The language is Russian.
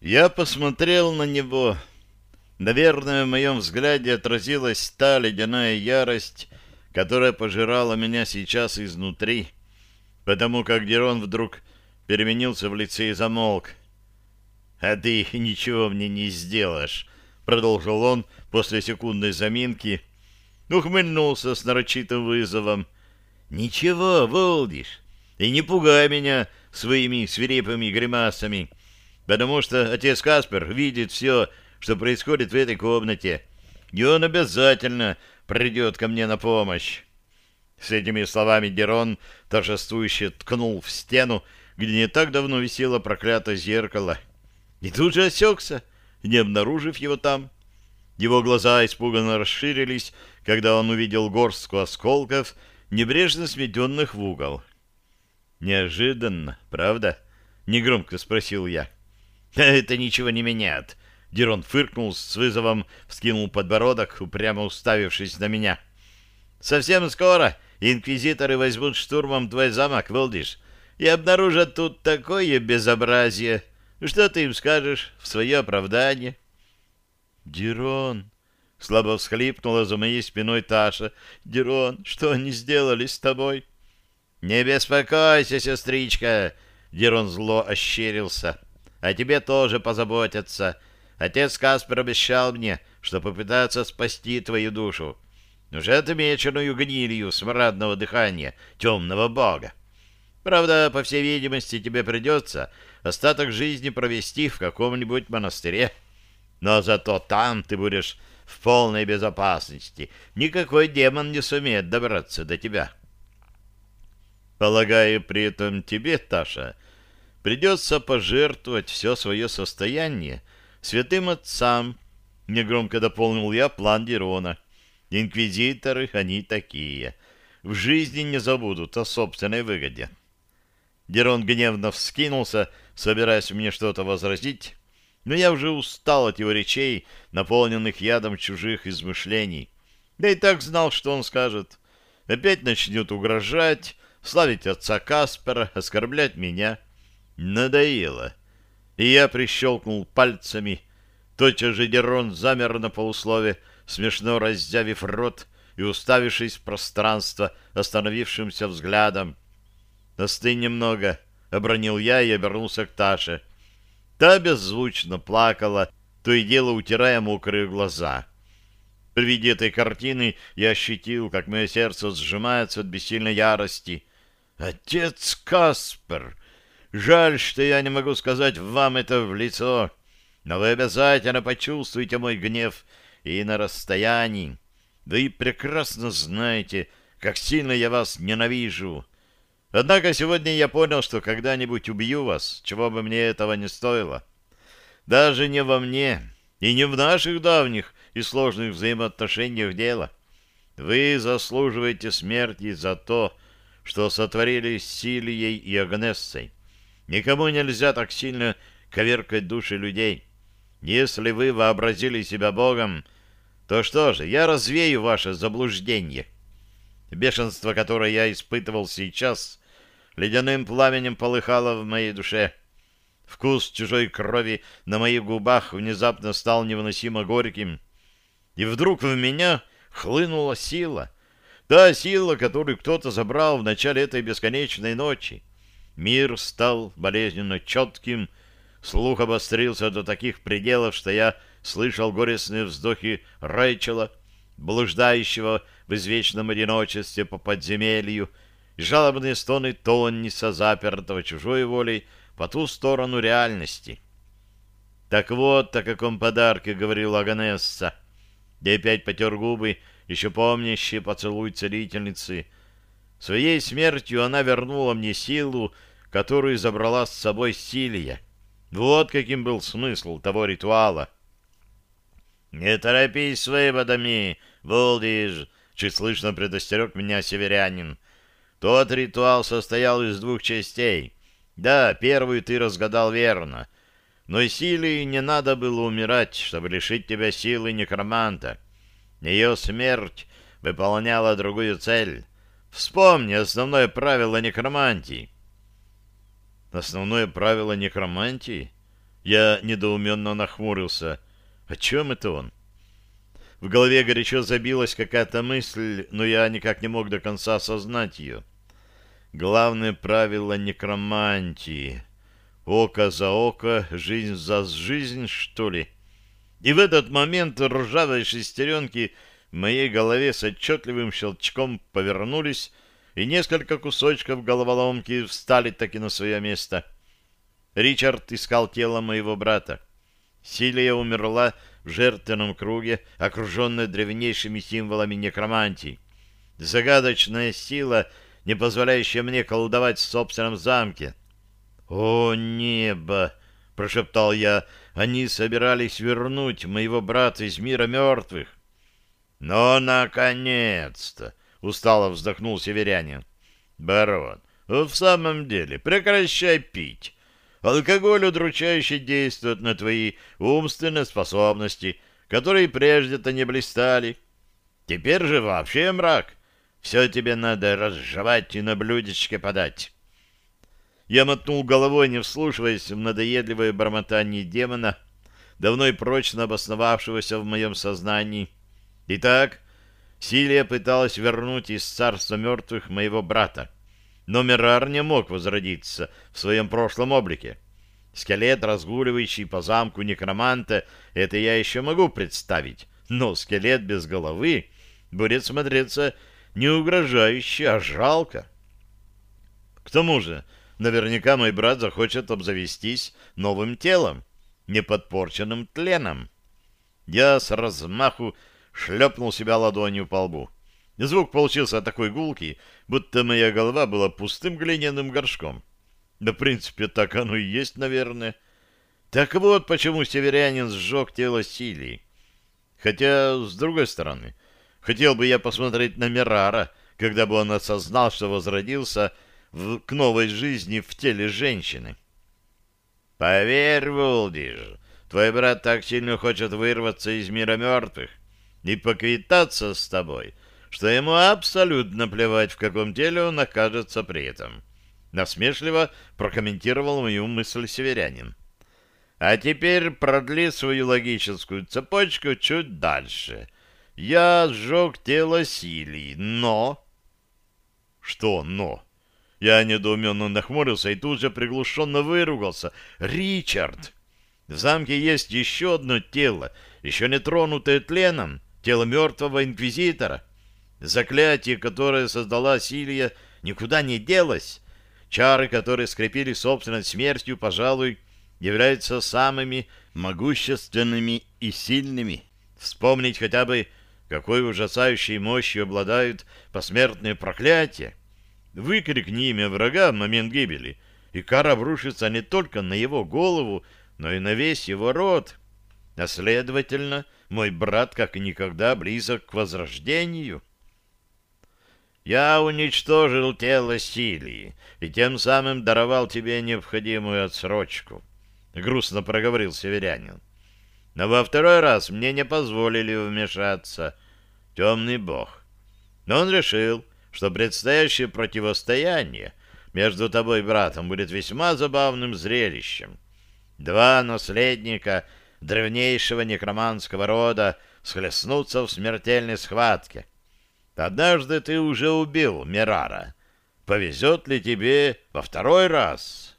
Я посмотрел на него. Наверное, в моем взгляде отразилась та ледяная ярость, которая пожирала меня сейчас изнутри, потому как Дерон вдруг переменился в лице и замолк. «А ты ничего мне не сделаешь», — продолжил он после секундной заминки, ухмыльнулся с нарочитым вызовом. «Ничего, Волдиш, и не пугай меня своими свирепыми гримасами, потому что отец Каспер видит все, что происходит в этой комнате, и он обязательно придет ко мне на помощь». С этими словами Дерон торжествующе ткнул в стену, где не так давно висело проклятое зеркало, и тут же осекся, не обнаружив его там. Его глаза испуганно расширились, когда он увидел горстку осколков, небрежно сметенных в угол. «Неожиданно, правда?» — негромко спросил я. «Это ничего не меняет». Дерон фыркнул с вызовом, вскинул подбородок, упрямо уставившись на меня. «Совсем скоро инквизиторы возьмут штурмом твой замок, Волдиш, и обнаружат тут такое безобразие. Что ты им скажешь в свое оправдание?» «Дерон!» — слабо всхлипнула за моей спиной Таша. «Дерон, что они сделали с тобой?» «Не беспокойся, сестричка!» — Дерон зло ощерился. «О тебе тоже позаботятся. Отец Каспер обещал мне, что попытается спасти твою душу. Уже отмеченную гнилью смрадного дыхания темного бога. Правда, по всей видимости, тебе придется остаток жизни провести в каком-нибудь монастыре. Но зато там ты будешь в полной безопасности. Никакой демон не сумеет добраться до тебя. Полагаю, при этом тебе, Таша, придется пожертвовать все свое состояние святым отцам, негромко дополнил я план Дерона. Инквизиторы они такие. В жизни не забудут о собственной выгоде. Дерон гневно вскинулся, собираясь мне что-то возразить, но я уже устал от его речей, наполненных ядом чужих измышлений. Да и так знал, что он скажет. Опять начнет угрожать, славить отца Каспера, оскорблять меня. Надоело. И я прищелкнул пальцами. Тотчас же Дерон замер на полуслове, смешно раздявив рот и уставившись в пространство остановившимся взглядом. «Остынь немного», — обронил я и обернулся к Таше. Та беззвучно плакала, то и дело утирая мокрые глаза. При виде этой картины я ощутил, как мое сердце сжимается от бессильной ярости. «Отец Каспер! Жаль, что я не могу сказать вам это в лицо, но вы обязательно почувствуете мой гнев и на расстоянии. Вы прекрасно знаете, как сильно я вас ненавижу. Однако сегодня я понял, что когда-нибудь убью вас, чего бы мне этого не стоило. Даже не во мне и не в наших давних и сложных взаимоотношениях дело. Вы заслуживаете смерти за то, что сотворили с Силией и Агнессой. Никому нельзя так сильно коверкать души людей. Если вы вообразили себя Богом, то что же, я развею ваше заблуждение». Бешенство, которое я испытывал сейчас, ледяным пламенем полыхало в моей душе. Вкус чужой крови на моих губах внезапно стал невыносимо горьким. И вдруг в меня хлынула сила. Та сила, которую кто-то забрал в начале этой бесконечной ночи. Мир стал болезненно четким, слух обострился до таких пределов, что я слышал горестные вздохи Рэйчела, блуждающего в извечном одиночестве по подземелью, и жалобные стоны Тонниса, запертого чужой волей по ту сторону реальности. Так вот, о каком подарке говорил Аганесса. И опять потер губы, еще помнящие поцелуй целительницы. Своей смертью она вернула мне силу, которую забрала с собой Силия. Вот каким был смысл того ритуала. «Не торопись с выводами, Волдиж!» чуть слышно предостерег меня северянин. Тот ритуал состоял из двух частей. Да, первую ты разгадал верно. Но и силе не надо было умирать, чтобы лишить тебя силы некроманта. Ее смерть выполняла другую цель. Вспомни основное правило некромантии. Основное правило некромантии? Я недоуменно нахмурился. О чем это он? В голове горячо забилась какая-то мысль, но я никак не мог до конца осознать ее. Главное правило некромантии. Око за око, жизнь за жизнь, что ли? И в этот момент ржавые шестеренки в моей голове с отчетливым щелчком повернулись, и несколько кусочков головоломки встали таки на свое место. Ричард искал тело моего брата. Силия умерла в жертвенном круге, окруженная древнейшими символами некромантии. Загадочная сила, не позволяющая мне колдовать в собственном замке. «О, небо!» — прошептал я. «Они собирались вернуть моего брата из мира мертвых». «Но, наконец-то!» — устало вздохнул северянин. «Барон, в самом деле, прекращай пить. Алкоголь удручающе действует на твои умственные способности, которые прежде-то не блистали. Теперь же вообще мрак. Все тебе надо разжевать и на блюдечке подать. Я мотнул головой, не вслушиваясь в надоедливое бормотание демона, давно и прочно обосновавшегося в моем сознании. Итак, Силия пыталась вернуть из царства мертвых моего брата но Мирар не мог возродиться в своем прошлом облике. Скелет, разгуливающий по замку некроманта, это я еще могу представить, но скелет без головы будет смотреться не угрожающе, а жалко. К тому же, наверняка мой брат захочет обзавестись новым телом, неподпорченным тленом. Я с размаху шлепнул себя ладонью по лбу. Звук получился такой гулкий, будто моя голова была пустым глиняным горшком. Да, в принципе, так оно и есть, наверное. Так вот, почему северянин сжег тело Силии. Хотя, с другой стороны, хотел бы я посмотреть на Мирара, когда бы он осознал, что возродился в, к новой жизни в теле женщины. «Поверь, Вулдиш, твой брат так сильно хочет вырваться из мира мертвых и поквитаться с тобой» что ему абсолютно плевать, в каком теле он окажется при этом. Насмешливо прокомментировал мою мысль северянин. А теперь продли свою логическую цепочку чуть дальше. Я сжег тело Силии, но... Что «но»? Я недоуменно нахмурился и тут же приглушенно выругался. «Ричард! В замке есть еще одно тело, еще не тронутое тленом, тело мертвого инквизитора. Заклятие, которое создала Силия, никуда не делось. Чары, которые скрепили собственной смертью, пожалуй, являются самыми могущественными и сильными. Вспомнить хотя бы, какой ужасающей мощью обладают посмертные проклятия. Выкрикни имя врага в момент гибели, и кара обрушится не только на его голову, но и на весь его род. А следовательно, мой брат как никогда близок к возрождению. Я уничтожил тело Силии и тем самым даровал тебе необходимую отсрочку, — грустно проговорил северянин. Но во второй раз мне не позволили вмешаться. Темный бог. Но он решил, что предстоящее противостояние между тобой и братом будет весьма забавным зрелищем. Два наследника древнейшего некроманского рода схлестнутся в смертельной схватке — Однажды ты уже убил Мирара. Повезет ли тебе во второй раз?»